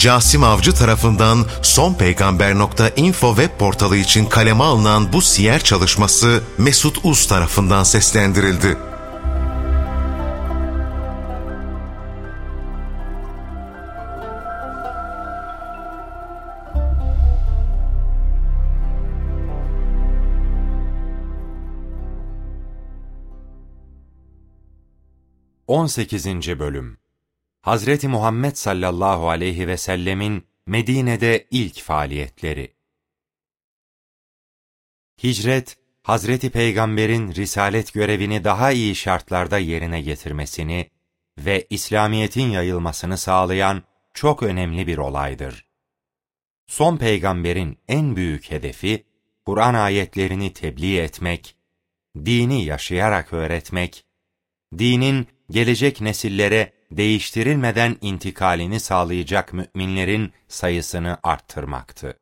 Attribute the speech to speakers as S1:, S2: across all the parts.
S1: Casim Avcı tarafından sonpeygamber.info web portalı için kaleme alınan bu siyer çalışması Mesut Uz tarafından seslendirildi.
S2: On sekizinci Bölüm Hazreti Muhammed sallallahu aleyhi ve sellemin Medine'de ilk faaliyetleri. Hicret, Hazreti Peygamber'in risalet görevini daha iyi şartlarda yerine getirmesini ve İslamiyet'in yayılmasını sağlayan çok önemli bir olaydır. Son peygamberin en büyük hedefi, Kur'an ayetlerini tebliğ etmek, dini yaşayarak öğretmek, dinin gelecek nesillere değiştirilmeden intikalini sağlayacak müminlerin sayısını arttırmaktı.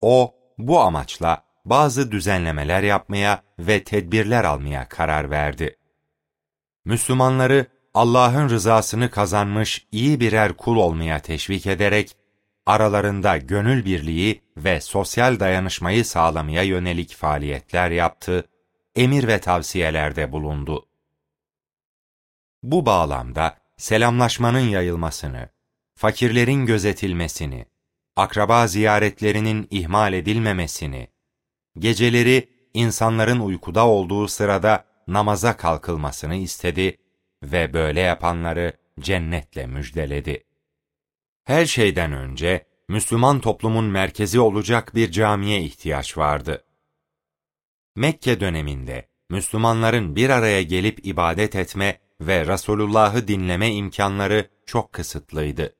S2: O, bu amaçla bazı düzenlemeler yapmaya ve tedbirler almaya karar verdi. Müslümanları Allah'ın rızasını kazanmış iyi birer kul olmaya teşvik ederek, aralarında gönül birliği ve sosyal dayanışmayı sağlamaya yönelik faaliyetler yaptı, emir ve tavsiyelerde bulundu. Bu bağlamda selamlaşmanın yayılmasını, fakirlerin gözetilmesini, akraba ziyaretlerinin ihmal edilmemesini, geceleri insanların uykuda olduğu sırada namaza kalkılmasını istedi ve böyle yapanları cennetle müjdeledi. Her şeyden önce Müslüman toplumun merkezi olacak bir camiye ihtiyaç vardı. Mekke döneminde Müslümanların bir araya gelip ibadet etme ve Resulullah'ı dinleme imkanları çok kısıtlıydı.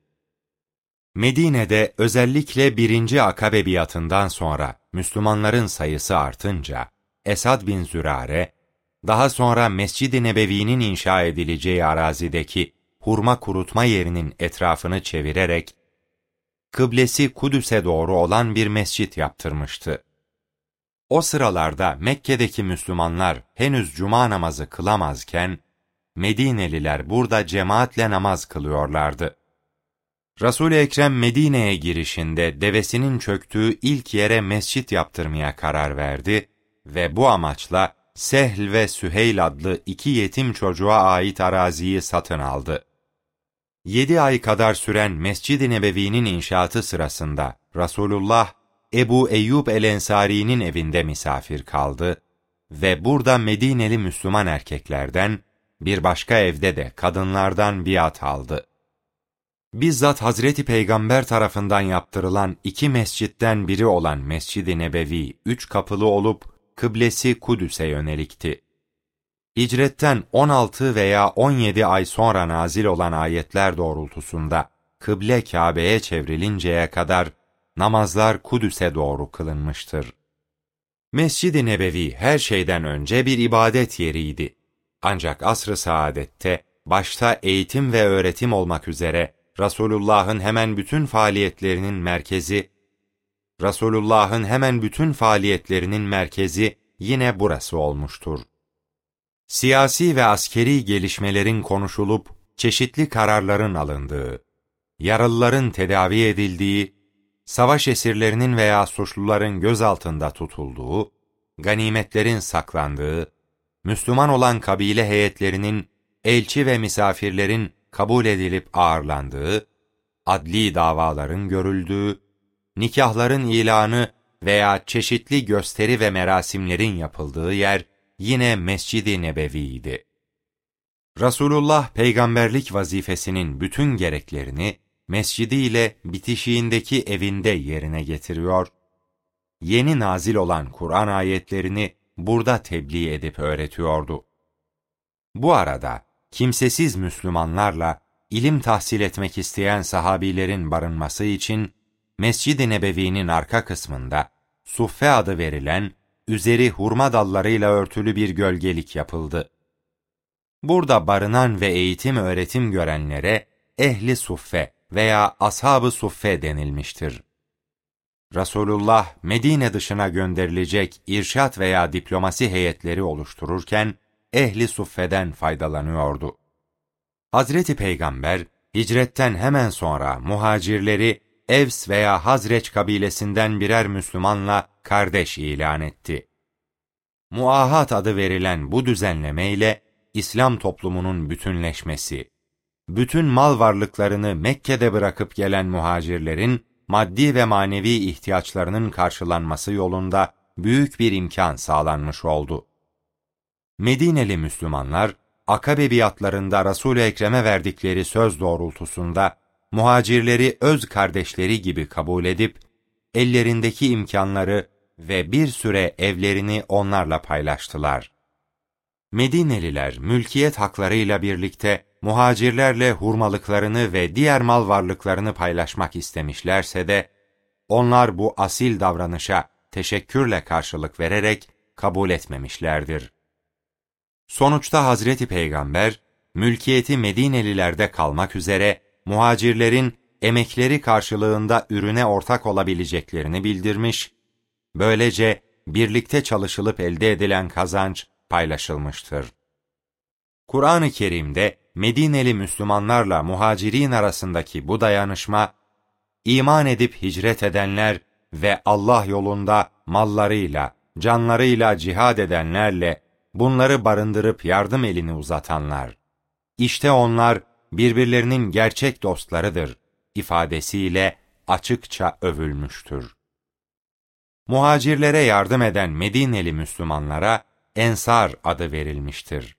S2: Medine'de özellikle birinci Akabe biatından sonra Müslümanların sayısı artınca, Esad bin Zürare, daha sonra Mescid-i Nebevi'nin inşa edileceği arazideki hurma kurutma yerinin etrafını çevirerek, kıblesi Kudüs'e doğru olan bir mescit yaptırmıştı. O sıralarda Mekke'deki Müslümanlar henüz cuma namazı kılamazken, Medineliler burada cemaatle namaz kılıyorlardı. Resul-i Ekrem Medine'ye girişinde devesinin çöktüğü ilk yere mescit yaptırmaya karar verdi ve bu amaçla Sehl ve Süheyl adlı iki yetim çocuğa ait araziyi satın aldı. Yedi ay kadar süren Mescid-i Nebevi'nin inşaatı sırasında Resulullah, Ebu Eyyub el-Ensari'nin evinde misafir kaldı ve burada Medineli Müslüman erkeklerden bir başka evde de kadınlardan biat aldı. Bizzat Hazreti Peygamber tarafından yaptırılan iki mescitten biri olan Mescid-i Nebevi üç kapılı olup kıblesi Kudüs'e yönelikti. Hicretten 16 veya 17 ay sonra nazil olan ayetler doğrultusunda kıble Kabe'ye çevrilinceye kadar namazlar Kudüs'e doğru kılınmıştır. Mescid-i Nebevi her şeyden önce bir ibadet yeriydi. Ancak asr-ı saadette başta eğitim ve öğretim olmak üzere Resulullah'ın hemen bütün faaliyetlerinin merkezi Resulullah'ın hemen bütün faaliyetlerinin merkezi yine burası olmuştur. Siyasi ve askeri gelişmelerin konuşulup çeşitli kararların alındığı, yaralıların tedavi edildiği, savaş esirlerinin veya suçluların gözaltında tutulduğu, ganimetlerin saklandığı, Müslüman olan kabile heyetlerinin elçi ve misafirlerin kabul edilip ağırlandığı, adli davaların görüldüğü, nikahların ilanı veya çeşitli gösteri ve merasimlerin yapıldığı yer yine Mescid-i Nebevi'ydi. Resulullah peygamberlik vazifesinin bütün gereklerini mescidi ile bitişiğindeki evinde yerine getiriyor, yeni nazil olan Kur'an ayetlerini burada tebliğ edip öğretiyordu. Bu arada kimsesiz Müslümanlarla ilim tahsil etmek isteyen sahabilerin barınması için Mescid-i Nebevi'nin arka kısmında Suffe adı verilen, üzeri hurma dallarıyla örtülü bir gölgelik yapıldı. Burada barınan ve eğitim öğretim görenlere ehli suffe veya ashab-ı suffe denilmiştir. Resulullah Medine dışına gönderilecek irşat veya diplomasi heyetleri oluştururken ehli suffeden faydalanıyordu. Hazreti Peygamber hicretten hemen sonra muhacirleri Evs veya Hazreç kabilesinden birer Müslümanla kardeş ilan etti. Muahat adı verilen bu düzenleme ile İslam toplumunun bütünleşmesi, bütün mal varlıklarını Mekke'de bırakıp gelen muhacirlerin maddi ve manevi ihtiyaçlarının karşılanması yolunda büyük bir imkan sağlanmış oldu. Medineli Müslümanlar, Akabe biatlarında Resul-i Ekrem'e verdikleri söz doğrultusunda muhacirleri öz kardeşleri gibi kabul edip, ellerindeki imkanları ve bir süre evlerini onlarla paylaştılar. Medineliler mülkiyet haklarıyla birlikte muhacirlerle hurmalıklarını ve diğer mal varlıklarını paylaşmak istemişlerse de, onlar bu asil davranışa teşekkürle karşılık vererek kabul etmemişlerdir. Sonuçta Hazreti Peygamber, mülkiyeti Medinelilerde kalmak üzere muhacirlerin emekleri karşılığında ürüne ortak olabileceklerini bildirmiş, böylece birlikte çalışılıp elde edilen kazanç paylaşılmıştır. Kur'an-ı Kerim'de Medineli Müslümanlarla muhacirin arasındaki bu dayanışma, iman edip hicret edenler ve Allah yolunda mallarıyla, canlarıyla cihad edenlerle bunları barındırıp yardım elini uzatanlar. İşte onlar birbirlerinin gerçek dostlarıdır ifadesiyle açıkça övülmüştür. Muhacirlere yardım eden Medineli Müslümanlara Ensar adı verilmiştir.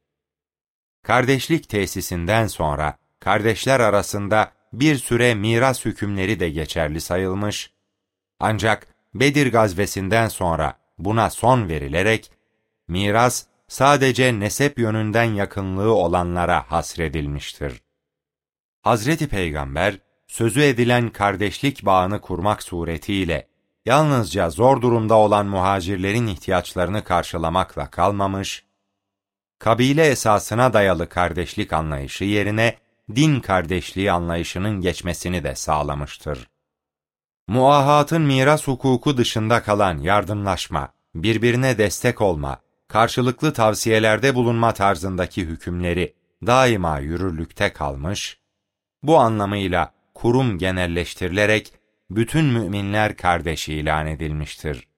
S2: Kardeşlik tesisinden sonra kardeşler arasında bir süre miras hükümleri de geçerli sayılmış, ancak Bedir gazvesinden sonra buna son verilerek, miras sadece nesep yönünden yakınlığı olanlara hasredilmiştir. Hazreti Peygamber, sözü edilen kardeşlik bağını kurmak suretiyle, yalnızca zor durumda olan muhacirlerin ihtiyaçlarını karşılamakla kalmamış, kabile esasına dayalı kardeşlik anlayışı yerine din kardeşliği anlayışının geçmesini de sağlamıştır. Muahatın miras hukuku dışında kalan yardımlaşma, birbirine destek olma, karşılıklı tavsiyelerde bulunma tarzındaki hükümleri daima yürürlükte kalmış, bu anlamıyla kurum genelleştirilerek bütün müminler kardeş ilan edilmiştir.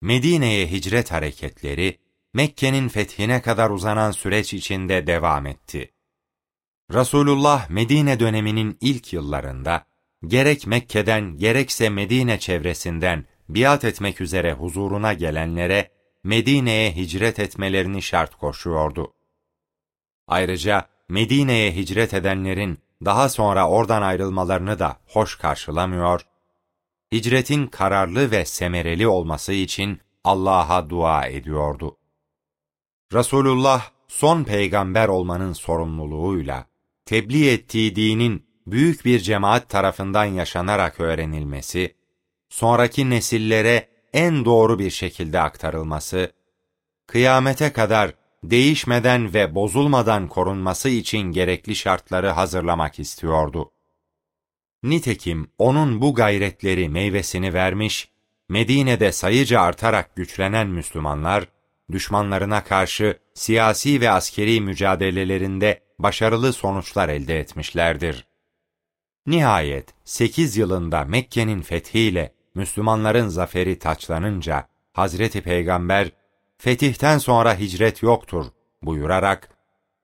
S2: Medine'ye hicret hareketleri, Mekke'nin fethine kadar uzanan süreç içinde devam etti. Resulullah Medine döneminin ilk yıllarında, gerek Mekke'den gerekse Medine çevresinden biat etmek üzere huzuruna gelenlere Medine'ye hicret etmelerini şart koşuyordu. Ayrıca Medine'ye hicret edenlerin daha sonra oradan ayrılmalarını da hoş karşılamıyor, hicretin kararlı ve semereli olması için Allah'a dua ediyordu. Resulullah son peygamber olmanın sorumluluğuyla tebliğ ettiği dinin büyük bir cemaat tarafından yaşanarak öğrenilmesi, sonraki nesillere en doğru bir şekilde aktarılması, kıyamete kadar değişmeden ve bozulmadan korunması için gerekli şartları hazırlamak istiyordu. Nitekim onun bu gayretleri meyvesini vermiş, Medine'de sayıca artarak güçlenen Müslümanlar, düşmanlarına karşı siyasi ve askeri mücadelelerinde başarılı sonuçlar elde etmişlerdir. Nihayet 8 yılında Mekke'nin fethiyle Müslümanların zaferi taçlanınca Hazreti Peygamber fetihten sonra hicret yoktur buyurarak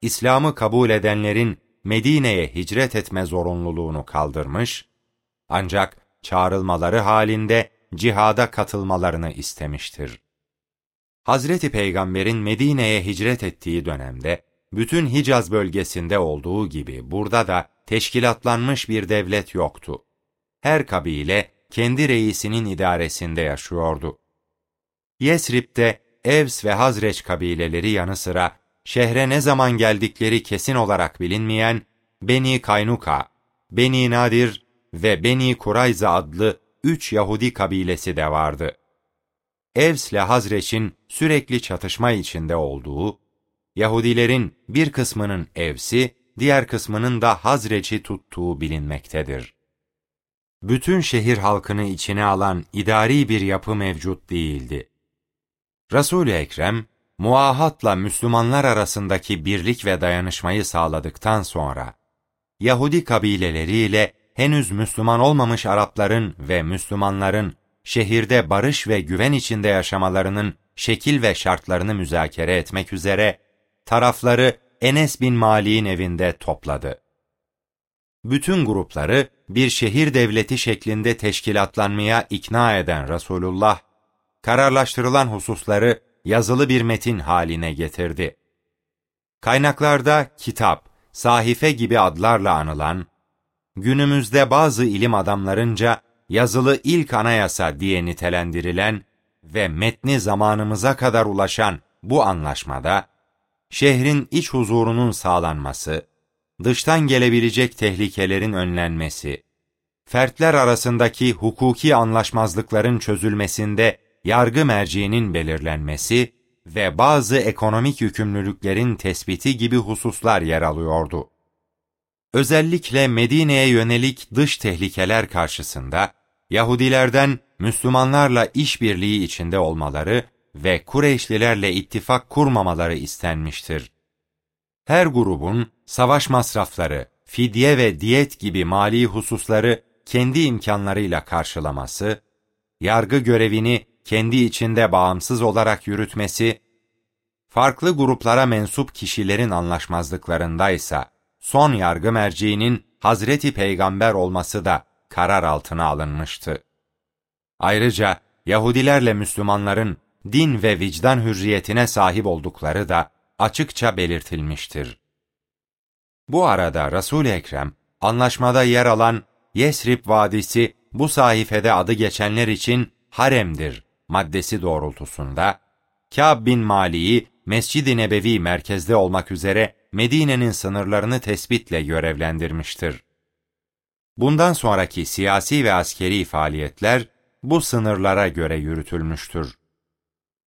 S2: İslam'ı kabul edenlerin Medine'ye hicret etme zorunluluğunu kaldırmış ancak çağrılmaları halinde cihada katılmalarını istemiştir. Hazreti Peygamber'in Medine'ye hicret ettiği dönemde bütün Hicaz bölgesinde olduğu gibi burada da teşkilatlanmış bir devlet yoktu. Her kabile kendi reisinin idaresinde yaşıyordu. Yesrib'de Evs ve Hazreç kabileleri yanı sıra şehre ne zaman geldikleri kesin olarak bilinmeyen Beni Kaynuka, Beni Nadir ve Beni Kurayza adlı üç Yahudi kabilesi de vardı. Evs ile Hazreç'in sürekli çatışma içinde olduğu, Yahudilerin bir kısmının Evs'i, diğer kısmının da Hazreç'i tuttuğu bilinmektedir. Bütün şehir halkını içine alan idari bir yapı mevcut değildi. Resul-i Ekrem, muahatla Müslümanlar arasındaki birlik ve dayanışmayı sağladıktan sonra, Yahudi kabileleriyle henüz Müslüman olmamış Arapların ve Müslümanların şehirde barış ve güven içinde yaşamalarının şekil ve şartlarını müzakere etmek üzere tarafları Enes bin Malik'in evinde topladı. Bütün grupları bir şehir devleti şeklinde teşkilatlanmaya ikna eden Resulullah, kararlaştırılan hususları yazılı bir metin haline getirdi. Kaynaklarda kitap, sahife gibi adlarla anılan, günümüzde bazı ilim adamlarınca yazılı ilk anayasa diye nitelendirilen ve metni zamanımıza kadar ulaşan bu anlaşmada, şehrin iç huzurunun sağlanması, dıştan gelebilecek tehlikelerin önlenmesi, fertler arasındaki hukuki anlaşmazlıkların çözülmesinde yargı merciğinin belirlenmesi ve bazı ekonomik yükümlülüklerin tespiti gibi hususlar yer alıyordu. Özellikle Medine'ye yönelik dış tehlikeler karşısında Yahudilerden Müslümanlarla işbirliği içinde olmaları ve Kureyşlilerle ittifak kurmamaları istenmiştir. Her grubun savaş masrafları, fidye ve diyet gibi mali hususları kendi imkanlarıyla karşılaması, yargı görevini kendi içinde bağımsız olarak yürütmesi, farklı gruplara mensup kişilerin anlaşmazlıklarındaysa son yargı merciğinin Hazreti Peygamber olması da karar altına alınmıştı. Ayrıca Yahudilerle Müslümanların din ve vicdan hürriyetine sahip oldukları da açıkça belirtilmiştir. Bu arada Resul-i Ekrem anlaşmada yer alan Yesrib Vadisi bu sayfede adı geçenler için haremdir maddesi doğrultusunda Kâb bin Mali'yi Mescid-i Nebevi merkezde olmak üzere Medine'nin sınırlarını tespitle görevlendirmiştir. Bundan sonraki siyasi ve askeri faaliyetler bu sınırlara göre yürütülmüştür.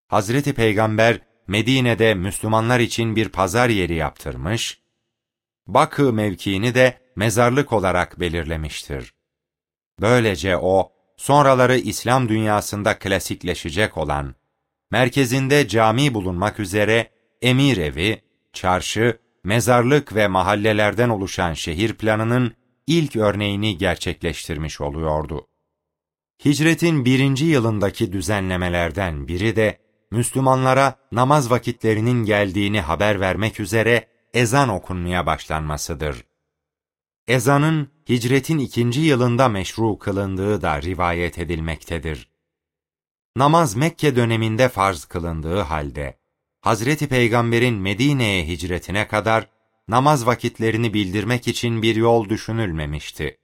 S2: Hazreti Peygamber Medine'de Müslümanlar için bir pazar yeri yaptırmış, Bakı mevkiini de mezarlık olarak belirlemiştir. Böylece o, sonraları İslam dünyasında klasikleşecek olan, merkezinde cami bulunmak üzere emir evi, çarşı, mezarlık ve mahallelerden oluşan şehir planının ilk örneğini gerçekleştirmiş oluyordu. Hicretin birinci yılındaki düzenlemelerden biri de Müslümanlara namaz vakitlerinin geldiğini haber vermek üzere ezan okunmaya başlanmasıdır. Ezanın hicretin ikinci yılında meşru kılındığı da rivayet edilmektedir. Namaz Mekke döneminde farz kılındığı halde, Hazreti Peygamber'in Medine'ye hicretine kadar namaz vakitlerini bildirmek için bir yol düşünülmemişti.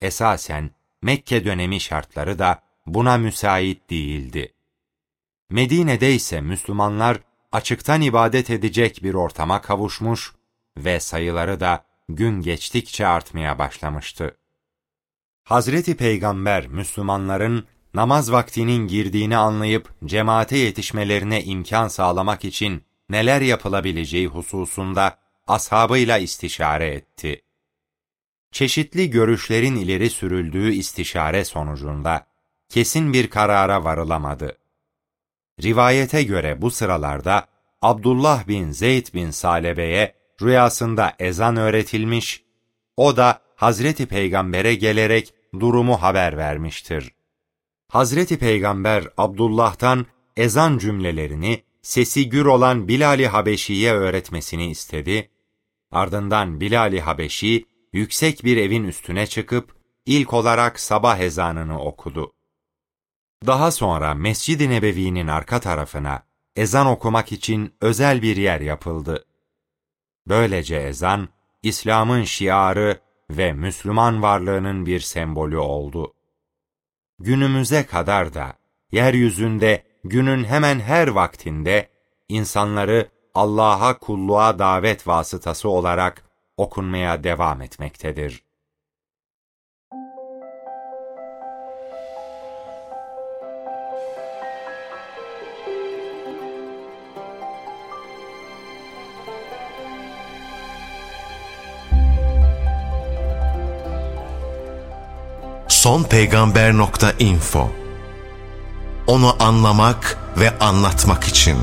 S2: Esasen Mekke dönemi şartları da buna müsait değildi. Medine'de ise Müslümanlar açıktan ibadet edecek bir ortama kavuşmuş ve sayıları da gün geçtikçe artmaya başlamıştı. Hazreti Peygamber Müslümanların namaz vaktinin girdiğini anlayıp cemaate yetişmelerine imkan sağlamak için neler yapılabileceği hususunda ashabıyla istişare etti. Çeşitli görüşlerin ileri sürüldüğü istişare sonucunda kesin bir karara varılamadı. Rivayete göre bu sıralarda Abdullah bin Zeyd bin Salebe'ye rüyasında ezan öğretilmiş, o da Hazreti Peygamber'e gelerek durumu haber vermiştir. Hazreti Peygamber Abdullah'tan ezan cümlelerini sesi gür olan Bilal-i Habeşi'ye öğretmesini istedi. Ardından Bilal-i Habeşi yüksek bir evin üstüne çıkıp ilk olarak sabah ezanını okudu. Daha sonra Mescid-i Nebevi'nin arka tarafına ezan okumak için özel bir yer yapıldı. Böylece ezan, İslam'ın şiarı ve Müslüman varlığının bir sembolü oldu. Günümüze kadar da yeryüzünde günün hemen her vaktinde insanları Allah'a kulluğa davet vasıtası olarak okunmaya devam etmektedir.
S1: sonpeygamber.info Onu anlamak ve anlatmak için